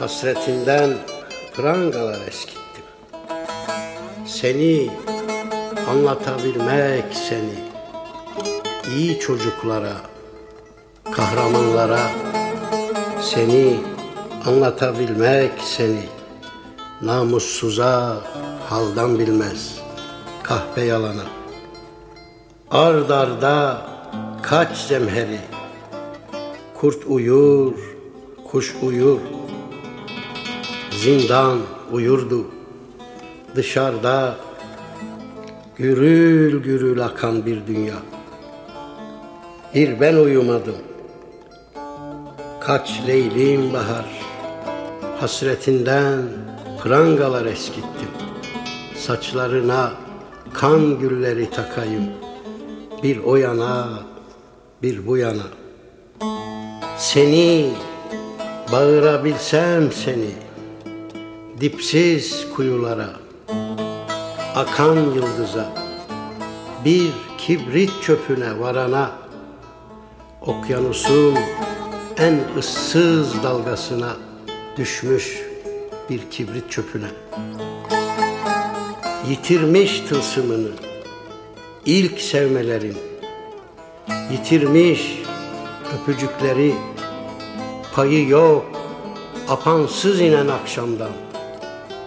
Hasretinden prangalar eskittim. Seni anlatabilmek seni iyi çocuklara, kahramanlara seni anlatabilmek seni namussuza haldan bilmez kahpe yalana. Ard arda kaç zemheri kurt uyur kuş uyur. Zindan uyurdu. Dışarıda gürül gürül akan bir dünya. Bir ben uyumadım. Kaç leylim bahar. Hasretinden prangalar eskittim. Saçlarına kan gülleri takayım. Bir o yana bir bu yana Seni bağırabilsem seni Dipsiz kuyulara Akan yıldıza Bir kibrit çöpüne varana Okyanusun en ıssız dalgasına düşmüş bir kibrit çöpüne. Yitirmiş tılsımını ilk sevmelerin, yitirmiş öpücükleri, payı yok apansız inen akşamdan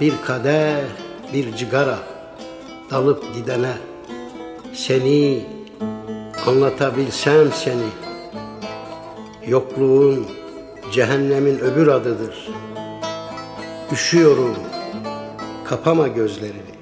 bir kadeh, bir cigara dalıp gidene seni anlatabilsem seni Yokluğun cehennemin öbür adıdır. Üşüyorum, kapama gözlerini.